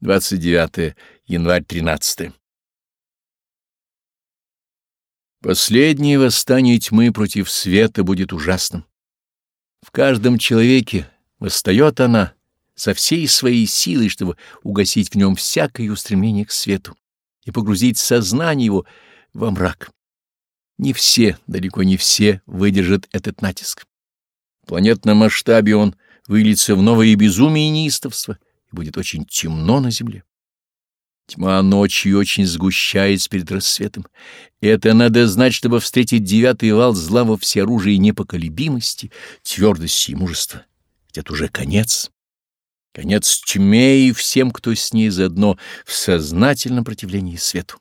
29 январь 13. Последнее восстание тьмы против света будет ужасным. В каждом человеке восстает она со всей своей силой, чтобы угасить в нем всякое устремление к свету и погрузить сознание его во мрак. Не все, далеко не все, выдержат этот натиск. В планетном масштабе он выльется в новое безумие и неистовство — и будет очень темно на земле. Тьма ночью очень сгущается перед рассветом. Это надо знать, чтобы встретить девятый вал зла во всеоружии непоколебимости, твердости и мужества. Ведь это уже конец. Конец тьме и всем, кто с ней заодно в сознательном противлении свету.